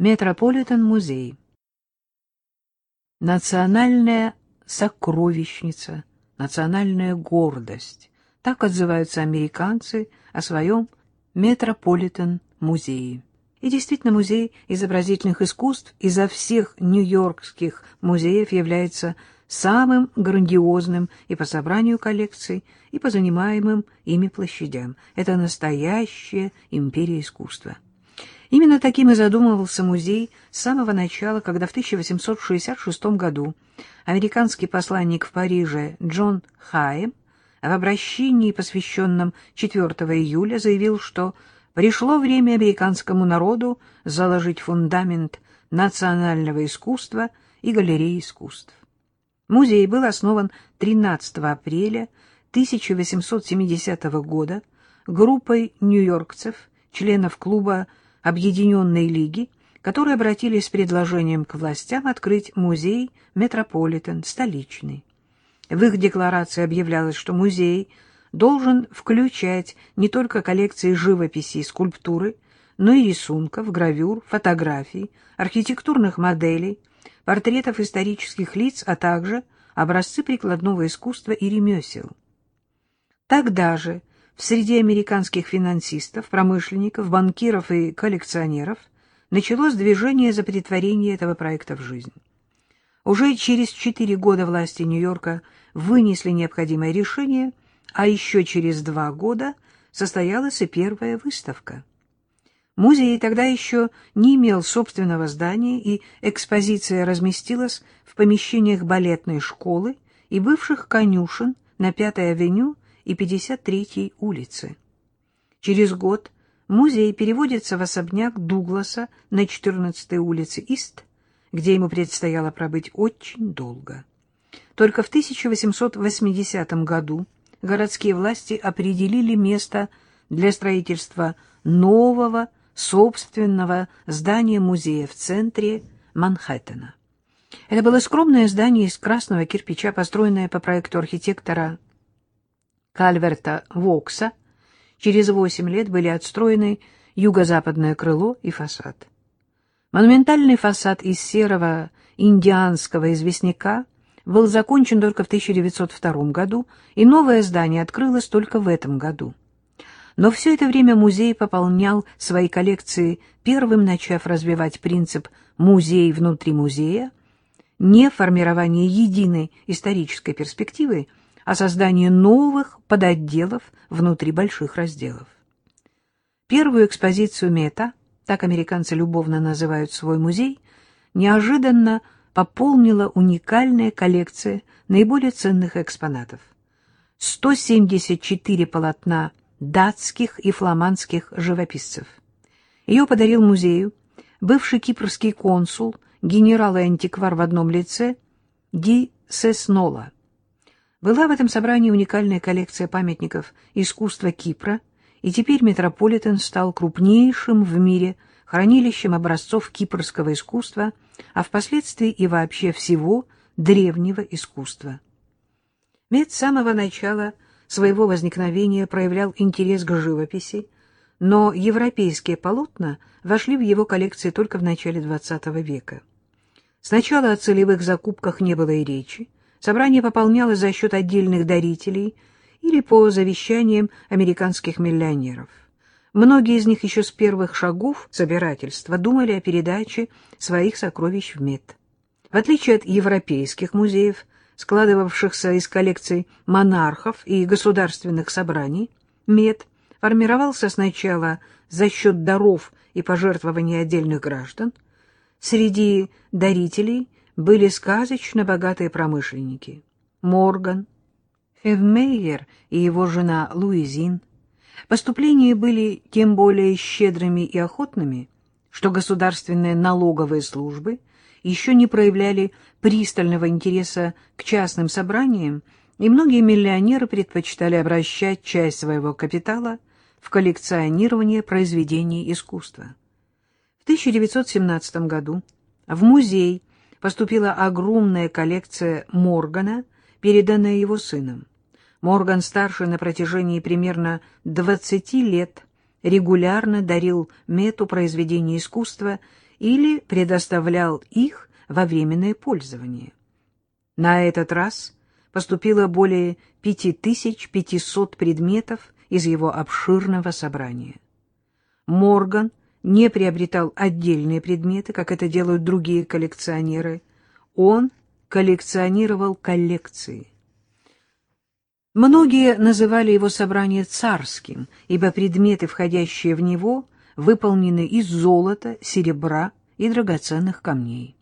Метрополитен-музей. Национальная сокровищница, национальная гордость. Так отзываются американцы о своем Метрополитен-музее. И действительно, музей изобразительных искусств изо всех нью-йоркских музеев является самым грандиозным и по собранию коллекций, и по занимаемым ими площадям. Это настоящая империя искусства. Именно таким и задумывался музей с самого начала, когда в 1866 году американский посланник в Париже Джон Хайем в обращении, посвященном 4 июля, заявил, что пришло время американскому народу заложить фундамент национального искусства и галереи искусств. Музей был основан 13 апреля 1870 года группой нью-йоркцев, членов клуба Объединенной Лиги, которые обратились с предложением к властям открыть музей Метрополитен, столичный. В их декларации объявлялось, что музей должен включать не только коллекции живописи и скульптуры, но и рисунков, гравюр, фотографий, архитектурных моделей, портретов исторических лиц, а также образцы прикладного искусства и ремесел. Тогда же в среде американских финансистов, промышленников, банкиров и коллекционеров началось движение за притворение этого проекта в жизнь. Уже через четыре года власти Нью-Йорка вынесли необходимое решение, а еще через два года состоялась и первая выставка. Музей тогда еще не имел собственного здания, и экспозиция разместилась в помещениях балетной школы и бывших конюшен на Пятой авеню и 53-й улицы. Через год музей переводится в особняк Дугласа на 14-й улице Ист, где ему предстояло пробыть очень долго. Только в 1880 году городские власти определили место для строительства нового собственного здания музея в центре Манхэттена. Это было скромное здание из красного кирпича, построенное по проекту архитектора Кальверта Вокса через восемь лет были отстроены юго-западное крыло и фасад. Монументальный фасад из серого индианского известняка был закончен только в 1902 году, и новое здание открылось только в этом году. Но все это время музей пополнял свои коллекции, первым начав развивать принцип «музей внутри музея», не формирование единой исторической перспективы, о создании новых подотделов внутри больших разделов. Первую экспозицию Мета, так американцы любовно называют свой музей, неожиданно пополнила уникальная коллекция наиболее ценных экспонатов. 174 полотна датских и фламандских живописцев. Ее подарил музею бывший кипрский консул, генерал и антиквар в одном лице Ди Сеснола. Была в этом собрании уникальная коллекция памятников искусства Кипра, и теперь Метрополитен стал крупнейшим в мире хранилищем образцов кипрского искусства, а впоследствии и вообще всего древнего искусства. Мет с самого начала своего возникновения проявлял интерес к живописи, но европейские полотна вошли в его коллекции только в начале XX века. Сначала о целевых закупках не было и речи, Собрание пополнялось за счет отдельных дарителей или по завещаниям американских миллионеров. Многие из них еще с первых шагов собирательства думали о передаче своих сокровищ в МЕД. В отличие от европейских музеев, складывавшихся из коллекций монархов и государственных собраний, МЕД формировался сначала за счет даров и пожертвований отдельных граждан. Среди дарителей были сказочно богатые промышленники. Морган, Хевмейер и его жена Луизин. Поступления были тем более щедрыми и охотными, что государственные налоговые службы еще не проявляли пристального интереса к частным собраниям, и многие миллионеры предпочитали обращать часть своего капитала в коллекционирование произведений искусства. В 1917 году в музей поступила огромная коллекция Моргана, переданная его сыном. Морган-старший на протяжении примерно 20 лет регулярно дарил Мету произведения искусства или предоставлял их во временное пользование. На этот раз поступило более 5500 предметов из его обширного собрания. Морган не приобретал отдельные предметы, как это делают другие коллекционеры. Он коллекционировал коллекции. Многие называли его собрание царским, ибо предметы, входящие в него, выполнены из золота, серебра и драгоценных камней.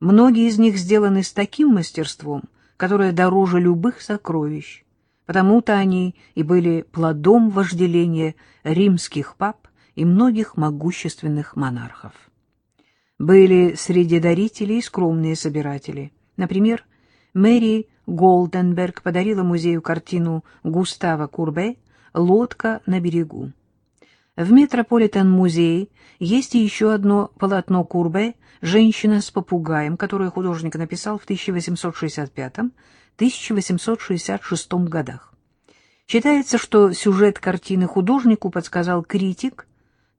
Многие из них сделаны с таким мастерством, которое дороже любых сокровищ, потому-то они и были плодом вожделения римских пап и многих могущественных монархов. Были среди дарителей скромные собиратели. Например, Мэри Голденберг подарила музею картину Густава Курбе «Лодка на берегу». В Метрополитен-музее есть еще одно полотно Курбе «Женщина с попугаем», которое художник написал в 1865-1866 годах. Считается, что сюжет картины художнику подсказал критик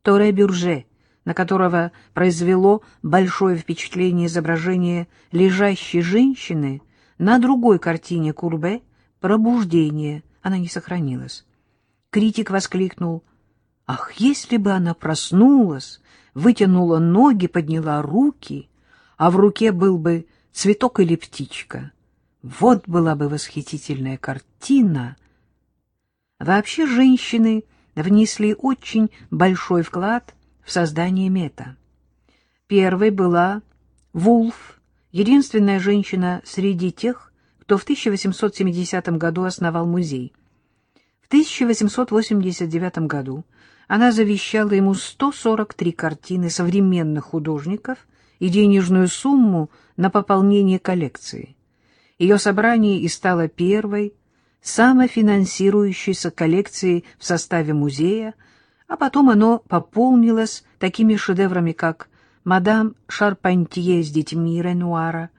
Торе Бюрже, на которого произвело большое впечатление изображение лежащей женщины на другой картине Курбе «Пробуждение». Она не сохранилась. Критик воскликнул «Ах, если бы она проснулась, вытянула ноги, подняла руки, а в руке был бы цветок или птичка! Вот была бы восхитительная картина!» Вообще женщины внесли очень большой вклад в создание мета. Первой была Вулф, единственная женщина среди тех, кто в 1870 году основал музей. В 1889 году она завещала ему 143 картины современных художников и денежную сумму на пополнение коллекции. Ее собрание и стало первой самофинансирующейся коллекцией в составе музея, а потом оно пополнилось такими шедеврами, как «Мадам Шарпантье с детьми Ренуара»,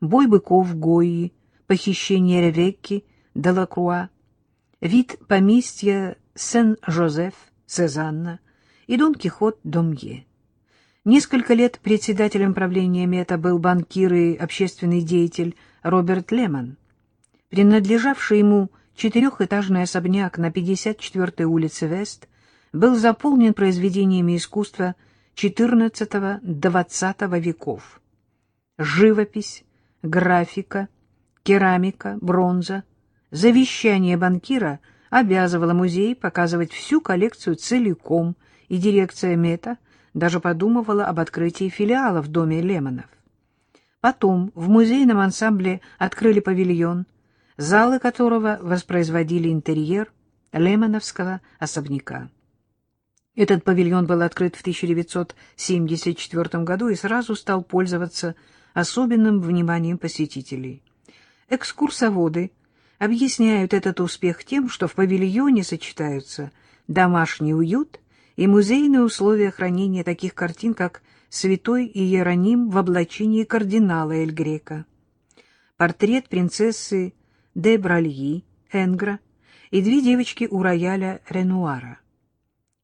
«Бой быков Гойи», «Похищение Ревекки», «Делакруа», «Вид поместья Сен-Жозеф», «Сезанна» и «Дон Кихот Домье». Несколько лет председателем правления МЕТА был банкир и общественный деятель Роберт Лемон. Принадлежавший ему четырехэтажный особняк на 54-й улице Вест был заполнен произведениями искусства XIV-XX веков. Живопись, графика, керамика, бронза. Завещание банкира обязывало музей показывать всю коллекцию целиком, и дирекция МЕТА даже подумывала об открытии филиала в доме Лемонов. Потом в музейном ансамбле открыли павильон – залы которого воспроизводили интерьер Лемоновского особняка. Этот павильон был открыт в 1974 году и сразу стал пользоваться особенным вниманием посетителей. Экскурсоводы объясняют этот успех тем, что в павильоне сочетаются домашний уют и музейные условия хранения таких картин, как «Святой Иероним в облачении кардинала Эль Грека», портрет принцессы де Бральи, Энгра и две девочки у рояля Ренуара.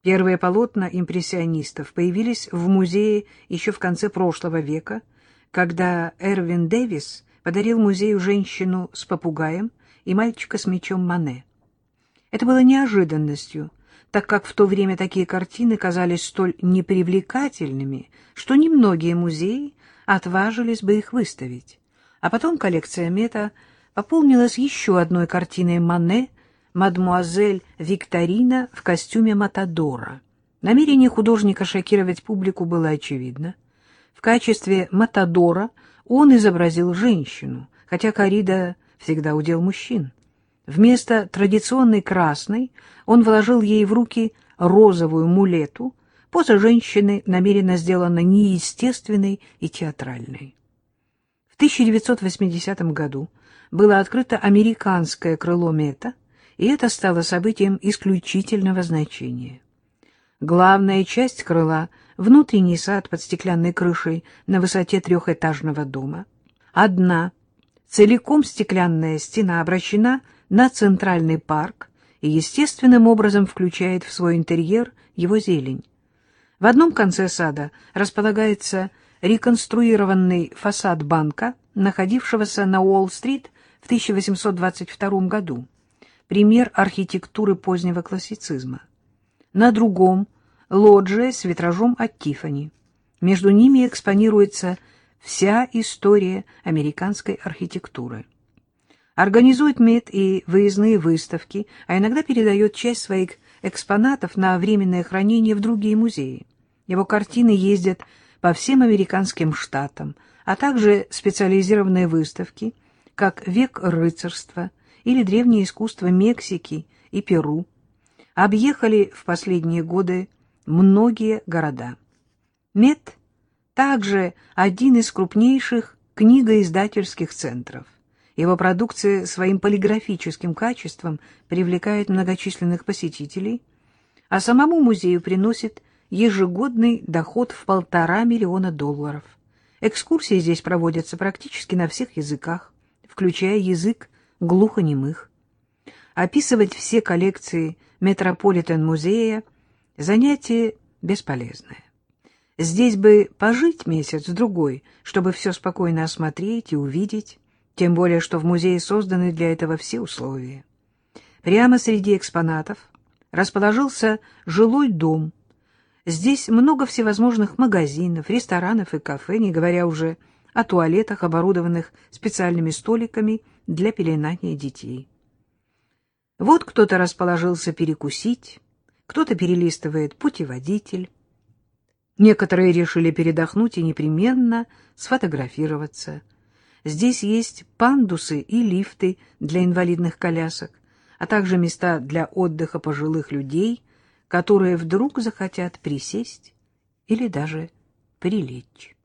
Первые полотна импрессионистов появились в музее еще в конце прошлого века, когда Эрвин Дэвис подарил музею женщину с попугаем и мальчика с мечом Мане. Это было неожиданностью, так как в то время такие картины казались столь непривлекательными, что немногие музеи отважились бы их выставить. А потом коллекция Мета пополнилась еще одной картиной Мане «Мадмуазель Викторина в костюме Матадора». Намерение художника шокировать публику было очевидно. В качестве Матадора он изобразил женщину, хотя корида всегда удел мужчин. Вместо традиционной красной он вложил ей в руки розовую мулету, поза женщины намеренно сделана неестественной и театральной. В 1980 году было открыто американское крыло МЕТА, и это стало событием исключительного значения. Главная часть крыла — внутренний сад под стеклянной крышей на высоте трехэтажного дома. Одна, целиком стеклянная стена обращена на центральный парк и естественным образом включает в свой интерьер его зелень. В одном конце сада располагается реконструированный фасад банка, находившегося на Уолл-стрит 1822 году, пример архитектуры позднего классицизма. На другом — лоджия с витражом от Тиффани. Между ними экспонируется вся история американской архитектуры. Организует МИД и выездные выставки, а иногда передает часть своих экспонатов на временное хранение в другие музеи. Его картины ездят по всем американским штатам, а также специализированные выставки, как «Век рыцарства» или «Древнее искусство Мексики и Перу», объехали в последние годы многие города. МЕД также один из крупнейших книгоиздательских центров. Его продукция своим полиграфическим качеством привлекает многочисленных посетителей, а самому музею приносит ежегодный доход в полтора миллиона долларов. Экскурсии здесь проводятся практически на всех языках, включая язык глухонемых. Описывать все коллекции Метрополитен-музея – занятие бесполезное. Здесь бы пожить месяц-другой, чтобы все спокойно осмотреть и увидеть, тем более, что в музее созданы для этого все условия. Прямо среди экспонатов расположился жилой дом. Здесь много всевозможных магазинов, ресторанов и кафе, не говоря уже о туалетах, оборудованных специальными столиками для пеленания детей. Вот кто-то расположился перекусить, кто-то перелистывает путеводитель. Некоторые решили передохнуть и непременно сфотографироваться. Здесь есть пандусы и лифты для инвалидных колясок, а также места для отдыха пожилых людей, которые вдруг захотят присесть или даже прилечь.